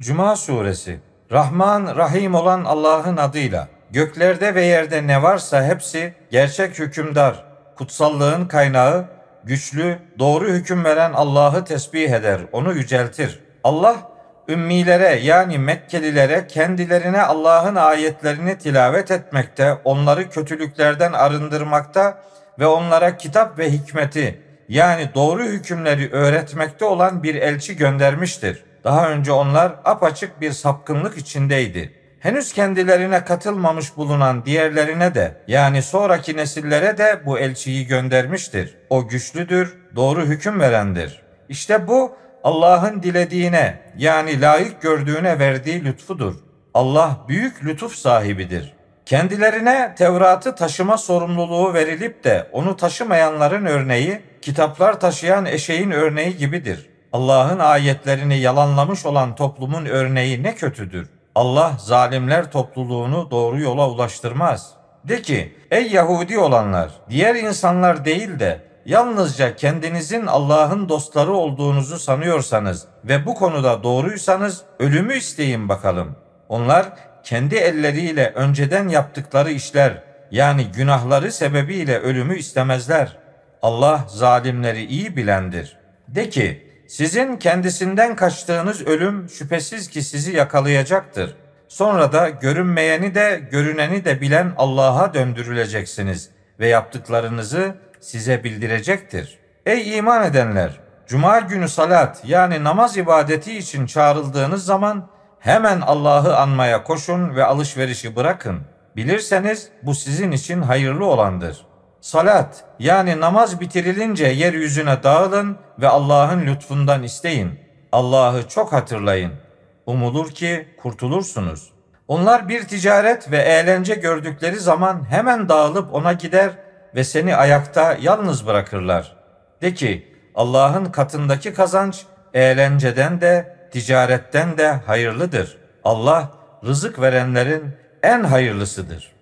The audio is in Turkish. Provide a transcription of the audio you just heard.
Cuma suresi Rahman Rahim olan Allah'ın adıyla göklerde ve yerde ne varsa hepsi gerçek hükümdar, kutsallığın kaynağı, güçlü, doğru hüküm veren Allah'ı tesbih eder, onu yüceltir. Allah ümmilere yani Mekkelilere kendilerine Allah'ın ayetlerini tilavet etmekte, onları kötülüklerden arındırmakta ve onlara kitap ve hikmeti yani doğru hükümleri öğretmekte olan bir elçi göndermiştir. Daha önce onlar apaçık bir sapkınlık içindeydi. Henüz kendilerine katılmamış bulunan diğerlerine de yani sonraki nesillere de bu elçiyi göndermiştir. O güçlüdür, doğru hüküm verendir. İşte bu Allah'ın dilediğine yani layık gördüğüne verdiği lütfudur. Allah büyük lütuf sahibidir. Kendilerine Tevrat'ı taşıma sorumluluğu verilip de onu taşımayanların örneği kitaplar taşıyan eşeğin örneği gibidir. Allah'ın ayetlerini yalanlamış olan toplumun örneği ne kötüdür. Allah zalimler topluluğunu doğru yola ulaştırmaz. De ki ey Yahudi olanlar diğer insanlar değil de yalnızca kendinizin Allah'ın dostları olduğunuzu sanıyorsanız ve bu konuda doğruysanız ölümü isteyin bakalım. Onlar kendi elleriyle önceden yaptıkları işler yani günahları sebebiyle ölümü istemezler. Allah zalimleri iyi bilendir. De ki sizin kendisinden kaçtığınız ölüm şüphesiz ki sizi yakalayacaktır. Sonra da görünmeyeni de görüneni de bilen Allah'a döndürüleceksiniz ve yaptıklarınızı size bildirecektir. Ey iman edenler! Cuma günü salat yani namaz ibadeti için çağrıldığınız zaman hemen Allah'ı anmaya koşun ve alışverişi bırakın. Bilirseniz bu sizin için hayırlı olandır. Salat yani namaz bitirilince yeryüzüne dağılın ve Allah'ın lütfundan isteyin. Allah'ı çok hatırlayın. Umulur ki kurtulursunuz. Onlar bir ticaret ve eğlence gördükleri zaman hemen dağılıp ona gider ve seni ayakta yalnız bırakırlar. De ki Allah'ın katındaki kazanç eğlenceden de ticaretten de hayırlıdır. Allah rızık verenlerin en hayırlısıdır.''